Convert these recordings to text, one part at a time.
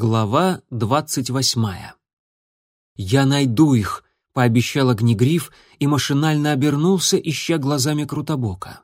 Глава двадцать восьмая. «Я найду их», — пообещал Огнегриф и машинально обернулся, ища глазами Крутобока.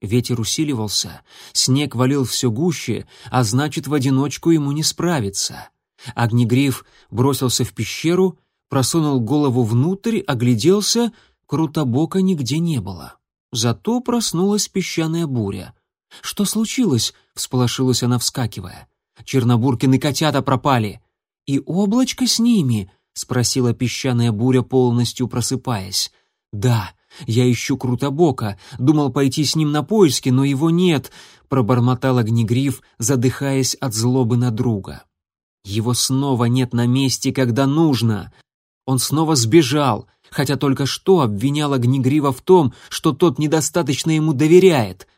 Ветер усиливался, снег валил все гуще, а значит, в одиночку ему не справиться. Огнегриф бросился в пещеру, просунул голову внутрь, огляделся, Крутобока нигде не было. Зато проснулась песчаная буря. «Что случилось?» — всполошилась она, вскакивая. Чернобуркины котята пропали. И облачко с ними, спросила песчаная буря, полностью просыпаясь. Да, я ищу Крутобока, думал пойти с ним на поиски, но его нет, пробормотал Огнегриф, задыхаясь от злобы на друга. Его снова нет на месте, когда нужно. Он снова сбежал, хотя только что обвинял Огнегрива в том, что тот недостаточно ему доверяет.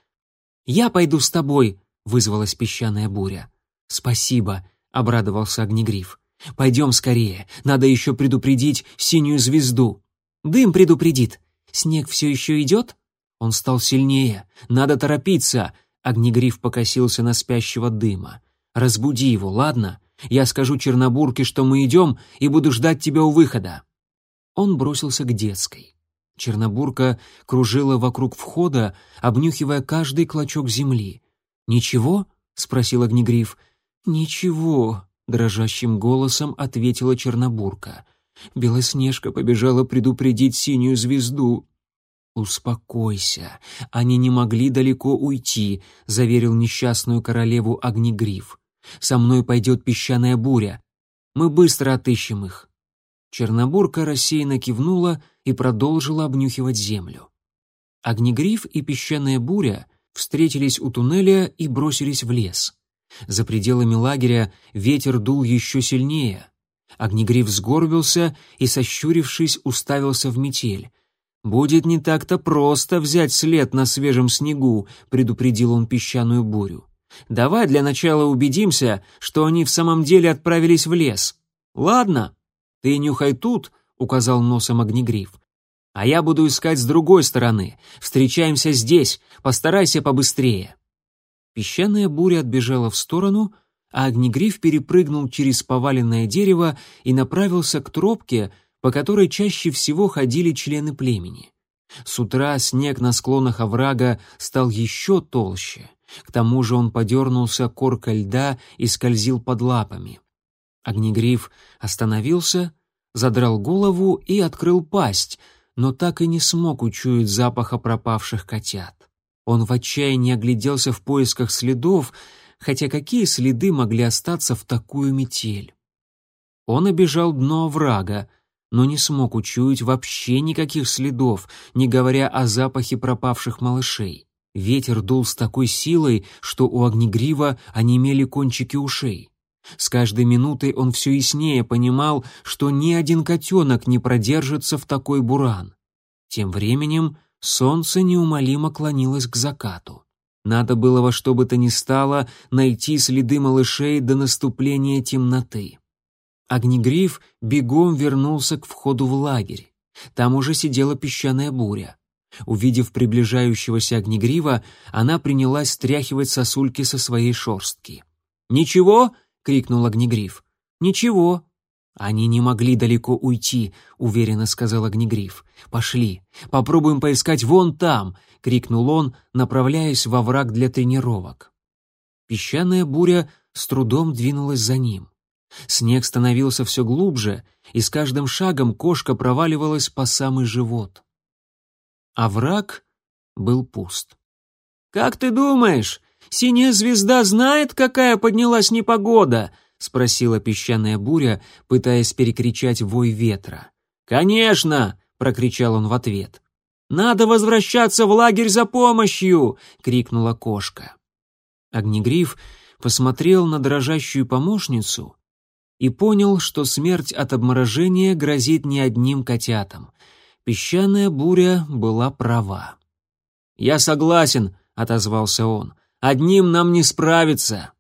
«Я пойду с тобой», — вызвалась песчаная буря. «Спасибо», — обрадовался Огнегриф. «Пойдем скорее, надо еще предупредить синюю звезду». «Дым предупредит. Снег все еще идет?» Он стал сильнее. «Надо торопиться!» Огнегриф покосился на спящего дыма. «Разбуди его, ладно? Я скажу Чернобурке, что мы идем, и буду ждать тебя у выхода». Он бросился к детской. Чернобурка кружила вокруг входа, обнюхивая каждый клочок земли. «Ничего?» — спросил Огнегриф. «Ничего», — дрожащим голосом ответила Чернобурка. Белоснежка побежала предупредить синюю звезду. «Успокойся, они не могли далеко уйти», — заверил несчастную королеву Огнегриф. «Со мной пойдет песчаная буря. Мы быстро отыщем их». Чернобурка рассеянно кивнула и продолжила обнюхивать землю. Огнегриф и песчаная буря встретились у туннеля и бросились в лес. За пределами лагеря ветер дул еще сильнее. Огнегриф сгорбился и, сощурившись, уставился в метель. «Будет не так-то просто взять след на свежем снегу», — предупредил он песчаную бурю. «Давай для начала убедимся, что они в самом деле отправились в лес». «Ладно, ты нюхай тут», — указал носом Огнегриф. «А я буду искать с другой стороны. Встречаемся здесь, постарайся побыстрее». Песчаная буря отбежала в сторону, а Огнегриф перепрыгнул через поваленное дерево и направился к тропке, по которой чаще всего ходили члены племени. С утра снег на склонах оврага стал еще толще. К тому же он подернулся коркой льда и скользил под лапами. Огнегриф остановился, задрал голову и открыл пасть, но так и не смог учуять запаха пропавших котят. Он в отчаянии огляделся в поисках следов, хотя какие следы могли остаться в такую метель? Он обежал дно врага, но не смог учуять вообще никаких следов, не говоря о запахе пропавших малышей. Ветер дул с такой силой, что у огнегрива онемели кончики ушей. С каждой минутой он все яснее понимал, что ни один котенок не продержится в такой буран. Тем временем солнце неумолимо клонилось к закату. Надо было во что бы то ни стало найти следы малышей до наступления темноты. Огнегриф бегом вернулся к входу в лагерь. Там уже сидела песчаная буря. Увидев приближающегося огнегрива, она принялась стряхивать сосульки со своей шорстки. «Ничего?» — крикнул огнегриф. «Ничего», «Они не могли далеко уйти», — уверенно сказал Огнегриф. «Пошли, попробуем поискать вон там», — крикнул он, направляясь во враг для тренировок. Песчаная буря с трудом двинулась за ним. Снег становился все глубже, и с каждым шагом кошка проваливалась по самый живот. А враг был пуст. «Как ты думаешь, синяя звезда знает, какая поднялась непогода?» — спросила песчаная буря, пытаясь перекричать вой ветра. «Конечно!» — прокричал он в ответ. «Надо возвращаться в лагерь за помощью!» — крикнула кошка. Огнегриф посмотрел на дрожащую помощницу и понял, что смерть от обморожения грозит не одним котятам. Песчаная буря была права. «Я согласен», — отозвался он. «Одним нам не справиться».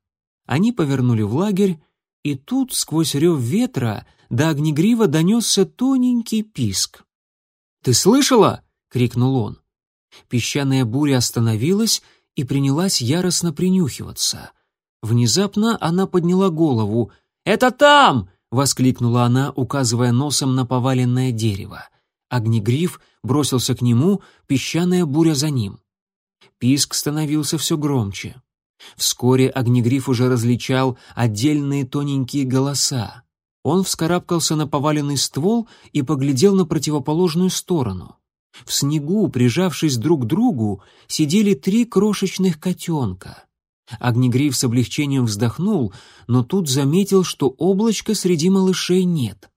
Они повернули в лагерь и тут, сквозь рев ветра, до огнегрива донесся тоненький писк. «Ты слышала?» — крикнул он. Песчаная буря остановилась и принялась яростно принюхиваться. Внезапно она подняла голову. Это там!» — воскликнула она, указывая носом на поваленное дерево. Огнегриф бросился к нему, песчаная буря за ним. Писк становился все громче. Вскоре Огнегриф уже различал отдельные тоненькие голоса. Он вскарабкался на поваленный ствол и поглядел на противоположную сторону. В снегу, прижавшись друг к другу, сидели три крошечных котенка. Огнегриф с облегчением вздохнул, но тут заметил, что облачка среди малышей нет.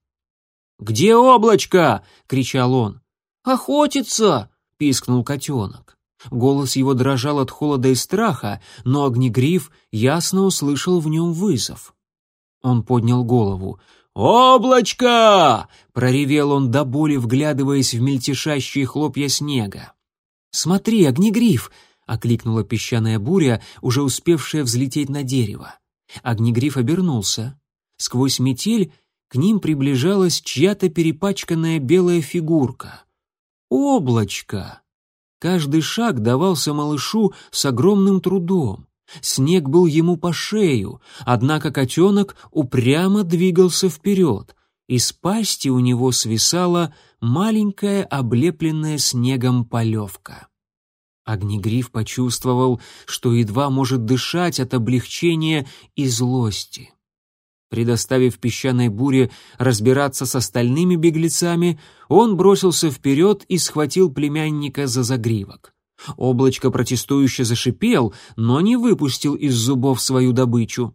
«Где облачко?» — кричал он. «Охотится!» — пискнул котенок. Голос его дрожал от холода и страха, но Огнегриф ясно услышал в нем вызов. Он поднял голову. «Облачко!» — проревел он до боли, вглядываясь в мельтешащие хлопья снега. «Смотри, Огнегриф!» — окликнула песчаная буря, уже успевшая взлететь на дерево. Огнегриф обернулся. Сквозь метель к ним приближалась чья-то перепачканная белая фигурка. «Облачко!» Каждый шаг давался малышу с огромным трудом. Снег был ему по шею, однако котенок упрямо двигался вперед. Из пасти у него свисала маленькая облепленная снегом полевка. Огнегриф почувствовал, что едва может дышать от облегчения и злости. Предоставив песчаной буре разбираться с остальными беглецами, он бросился вперед и схватил племянника за загривок. Облачко протестующе зашипел, но не выпустил из зубов свою добычу.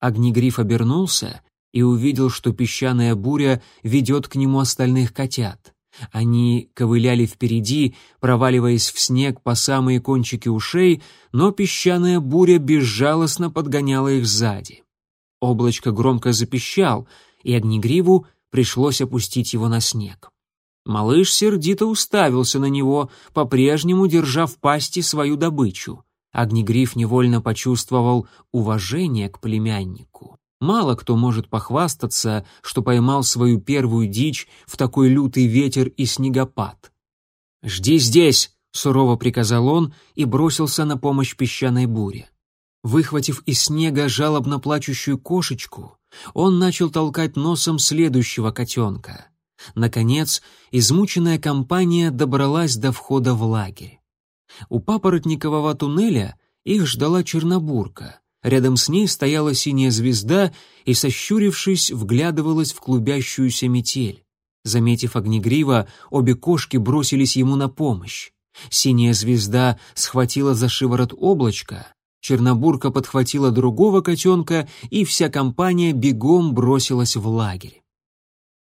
Огнегриф обернулся и увидел, что песчаная буря ведет к нему остальных котят. Они ковыляли впереди, проваливаясь в снег по самые кончики ушей, но песчаная буря безжалостно подгоняла их сзади. Облачко громко запищал, и Огнегриву пришлось опустить его на снег. Малыш сердито уставился на него, по-прежнему держа в пасти свою добычу. Огнегриф невольно почувствовал уважение к племяннику. Мало кто может похвастаться, что поймал свою первую дичь в такой лютый ветер и снегопад. «Жди здесь!» — сурово приказал он и бросился на помощь песчаной буре. Выхватив из снега жалобно плачущую кошечку, он начал толкать носом следующего котенка. Наконец, измученная компания добралась до входа в лагерь. У папоротникового туннеля их ждала Чернобурка. Рядом с ней стояла синяя звезда и, сощурившись, вглядывалась в клубящуюся метель. Заметив огнегрива, обе кошки бросились ему на помощь. Синяя звезда схватила за шиворот облачко, Чернобурка подхватила другого котенка, и вся компания бегом бросилась в лагерь.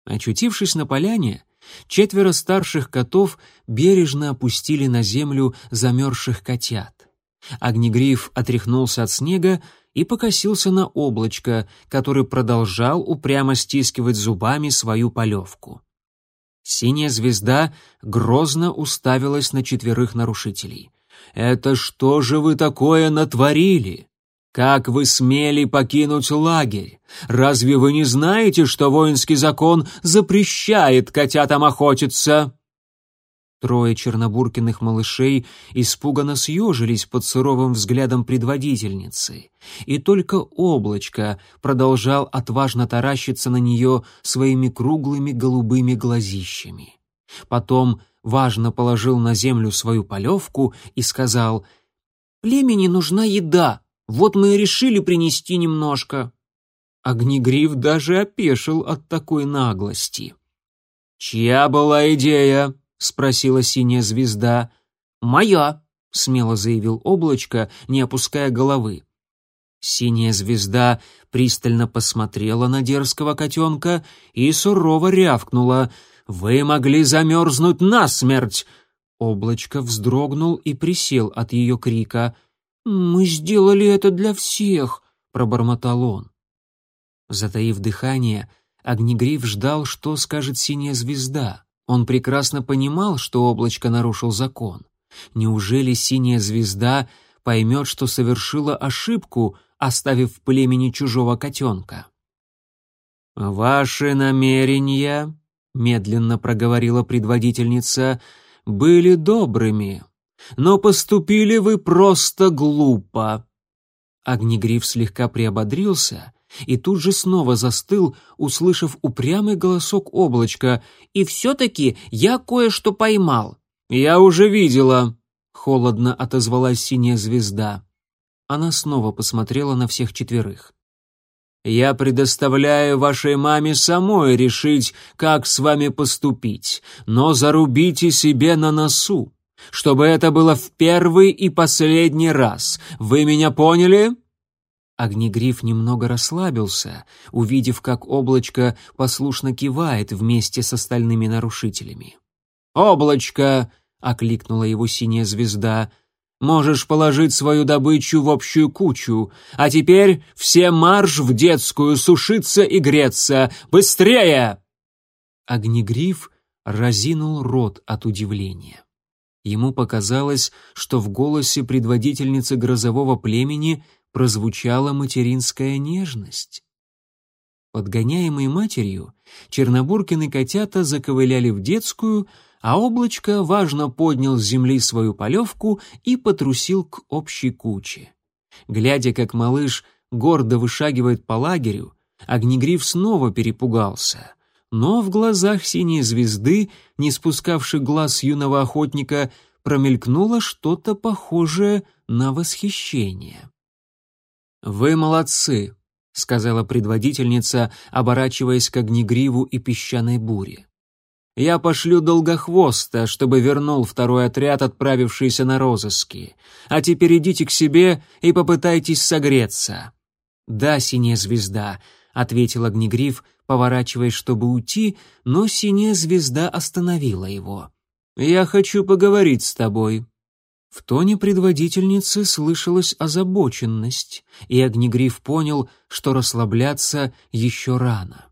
Очутившись на поляне, четверо старших котов бережно опустили на землю замерзших котят. Огнегриф отряхнулся от снега и покосился на облачко, который продолжал упрямо стискивать зубами свою полевку. Синяя звезда грозно уставилась на четверых нарушителей. «Это что же вы такое натворили? Как вы смели покинуть лагерь? Разве вы не знаете, что воинский закон запрещает котятам охотиться?» Трое чернобуркиных малышей испуганно съежились под суровым взглядом предводительницы, и только облачко продолжал отважно таращиться на нее своими круглыми голубыми глазищами. Потом важно положил на землю свою полевку и сказал «Племени нужна еда, вот мы и решили принести немножко». Огнегриф даже опешил от такой наглости. «Чья была идея?» — спросила синяя звезда. «Моя», — смело заявил облачко, не опуская головы. Синяя звезда пристально посмотрела на дерзкого котенка и сурово рявкнула — вы могли замерзнуть насмерть!» Облачко вздрогнул и присел от ее крика. «Мы сделали это для всех!» — пробормотал он. Затаив дыхание, Огнегриф ждал, что скажет синяя звезда. Он прекрасно понимал, что облачко нарушил закон. Неужели синяя звезда поймет, что совершила ошибку, оставив в племени чужого котенка? «Ваши намерения медленно проговорила предводительница, были добрыми, но поступили вы просто глупо. Огнегриф слегка приободрился и тут же снова застыл, услышав упрямый голосок облачка. «И все-таки я кое-что поймал». «Я уже видела», — холодно отозвалась синяя звезда. Она снова посмотрела на всех четверых. «Я предоставляю вашей маме самой решить, как с вами поступить, но зарубите себе на носу, чтобы это было в первый и последний раз. Вы меня поняли?» Огнегриф немного расслабился, увидев, как облачко послушно кивает вместе с остальными нарушителями. «Облачко!» — окликнула его синяя звезда. «Можешь положить свою добычу в общую кучу. А теперь все марш в детскую, сушиться и греться! Быстрее!» Огнегриф разинул рот от удивления. Ему показалось, что в голосе предводительницы грозового племени прозвучала материнская нежность. Подгоняемые матерью, Чернобуркины котята заковыляли в детскую, а облачко важно поднял с земли свою полевку и потрусил к общей куче. Глядя, как малыш гордо вышагивает по лагерю, Огнегриф снова перепугался. Но в глазах синей звезды, не спускавшей глаз юного охотника, промелькнуло что-то похожее на восхищение. «Вы молодцы», — сказала предводительница, оборачиваясь к огнегриву и песчаной буре. «Я пошлю Долгохвоста, чтобы вернул второй отряд, отправившийся на розыски. А теперь идите к себе и попытайтесь согреться». «Да, синяя звезда», — ответил огнегриф, поворачиваясь, чтобы уйти, но синяя звезда остановила его. «Я хочу поговорить с тобой», в тоне предводительницы слышалась озабоченность, и Огнегриф понял, что расслабляться еще рано.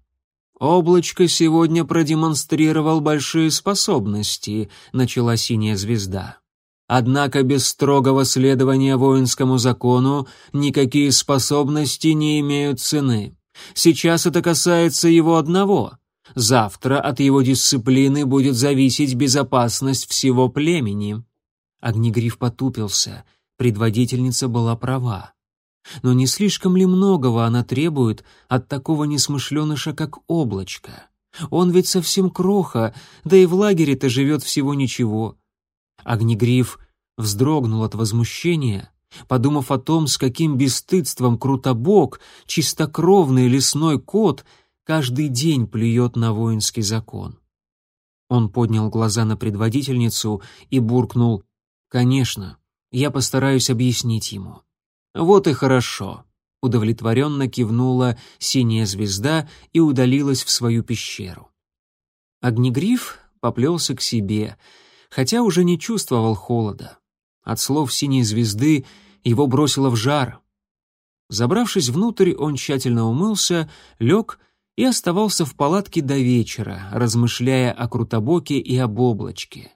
«Облачко сегодня продемонстрировал большие способности», — начала синяя звезда. «Однако без строгого следования воинскому закону никакие способности не имеют цены. Сейчас это касается его одного. Завтра от его дисциплины будет зависеть безопасность всего племени». Огнегриф потупился. Предводительница была права. Но не слишком ли многого она требует от такого несмышленыша, как облачко? Он ведь совсем кроха, да и в лагере-то живет всего ничего. Огнегриф вздрогнул от возмущения, подумав о том, с каким бесстыдством Крутобок, чистокровный лесной кот, каждый день плюет на воинский закон. Он поднял глаза на предводительницу и буркнул Конечно, я постараюсь объяснить ему. Вот и хорошо. Удовлетворенно кивнула синяя звезда и удалилась в свою пещеру. Огнегриф поплелся к себе, хотя уже не чувствовал холода. От слов синей звезды его бросило в жар. Забравшись внутрь, он тщательно умылся, лег и оставался в палатке до вечера, размышляя о Крутобоке и об облачке.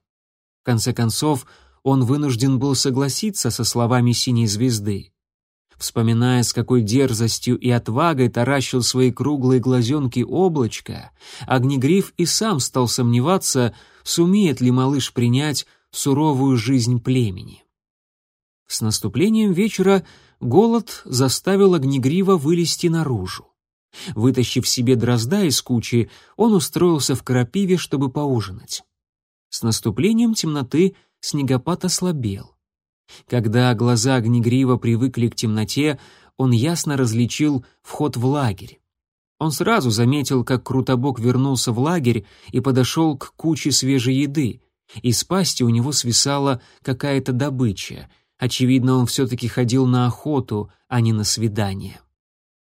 В конце концов, он вынужден был согласиться со словами синей звезды. Вспоминая, с какой дерзостью и отвагой таращил свои круглые глазенки облачко, Огнегриф и сам стал сомневаться, сумеет ли малыш принять суровую жизнь племени. С наступлением вечера голод заставил Огнегрива вылезти наружу. Вытащив себе дрозда из кучи, он устроился в крапиве, чтобы поужинать. С наступлением темноты снегопад ослабел. Когда глаза Огнегрива привыкли к темноте, он ясно различил вход в лагерь. Он сразу заметил, как Крутобок вернулся в лагерь и подошел к куче свежей еды. Из пасти у него свисала какая-то добыча. Очевидно, он все-таки ходил на охоту, а не на свидание.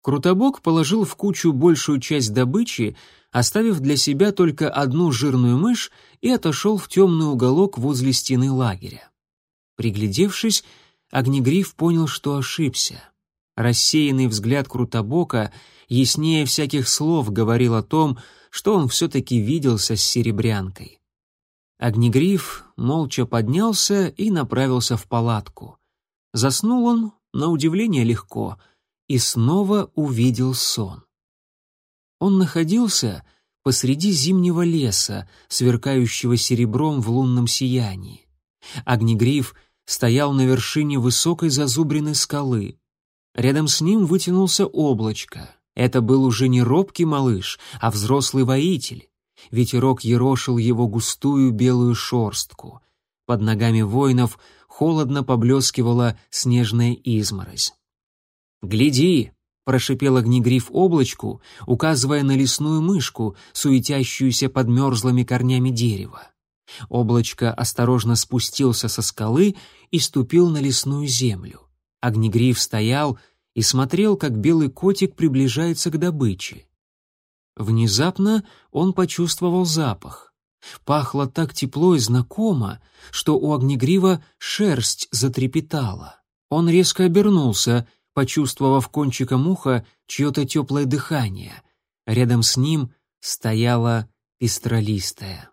Крутобок положил в кучу большую часть добычи, оставив для себя только одну жирную мышь и отошел в темный уголок возле стены лагеря. Приглядевшись, Огнегриф понял, что ошибся. Рассеянный взгляд Крутобока яснее всяких слов говорил о том, что он все-таки виделся с серебрянкой. Огнегриф молча поднялся и направился в палатку. Заснул он, на удивление, легко, и снова увидел сон. Он находился посреди зимнего леса, сверкающего серебром в лунном сиянии. Огнегриф стоял на вершине высокой зазубренной скалы. Рядом с ним вытянулся облачко. Это был уже не робкий малыш, а взрослый воитель. Ветерок ерошил его густую белую шорстку. Под ногами воинов холодно поблескивала снежная изморозь. «Гляди!» — прошипел огнегриф облачку, указывая на лесную мышку, суетящуюся под мерзлыми корнями дерева. Облачко осторожно спустился со скалы и ступил на лесную землю. Огнегриф стоял и смотрел, как белый котик приближается к добыче. Внезапно он почувствовал запах. Пахло так тепло и знакомо, что у огнегрива шерсть затрепетала. Он резко обернулся, почувствовав кончиком уха чье-то теплое дыхание. Рядом с ним стояла пестролистая.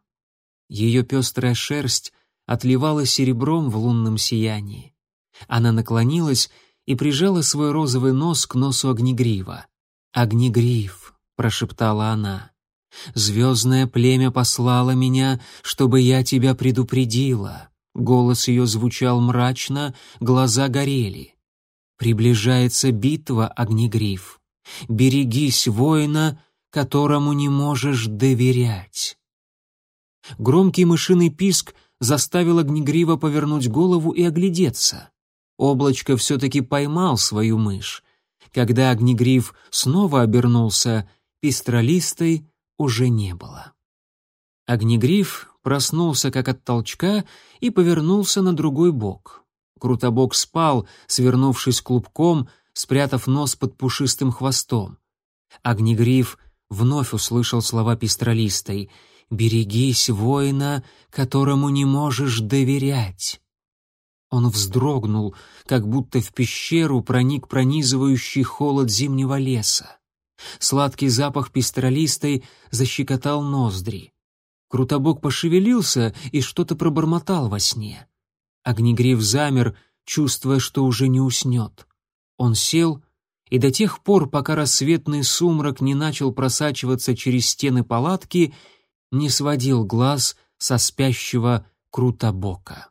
Ее пестрая шерсть отливала серебром в лунном сиянии. Она наклонилась и прижала свой розовый нос к носу огнегрива. «Огнегрив», — прошептала она, — «звездное племя послало меня, чтобы я тебя предупредила». Голос ее звучал мрачно, глаза горели. «Приближается битва, огнегриф. Берегись воина, которому не можешь доверять». Громкий мышиный писк заставил Огнегрива повернуть голову и оглядеться. Облачко все-таки поймал свою мышь. Когда Огнегрив снова обернулся, пестролистой уже не было. Огнегриф проснулся как от толчка и повернулся на другой бок. Крутобок спал, свернувшись клубком, спрятав нос под пушистым хвостом. Огнегриф вновь услышал слова пестролистой — «Берегись воина, которому не можешь доверять». Он вздрогнул, как будто в пещеру проник пронизывающий холод зимнего леса. Сладкий запах пестролистой защекотал ноздри. Крутобок пошевелился и что-то пробормотал во сне. Огнегрив замер, чувствуя, что уже не уснет. Он сел, и до тех пор, пока рассветный сумрак не начал просачиваться через стены палатки, не сводил глаз со спящего Крутобока.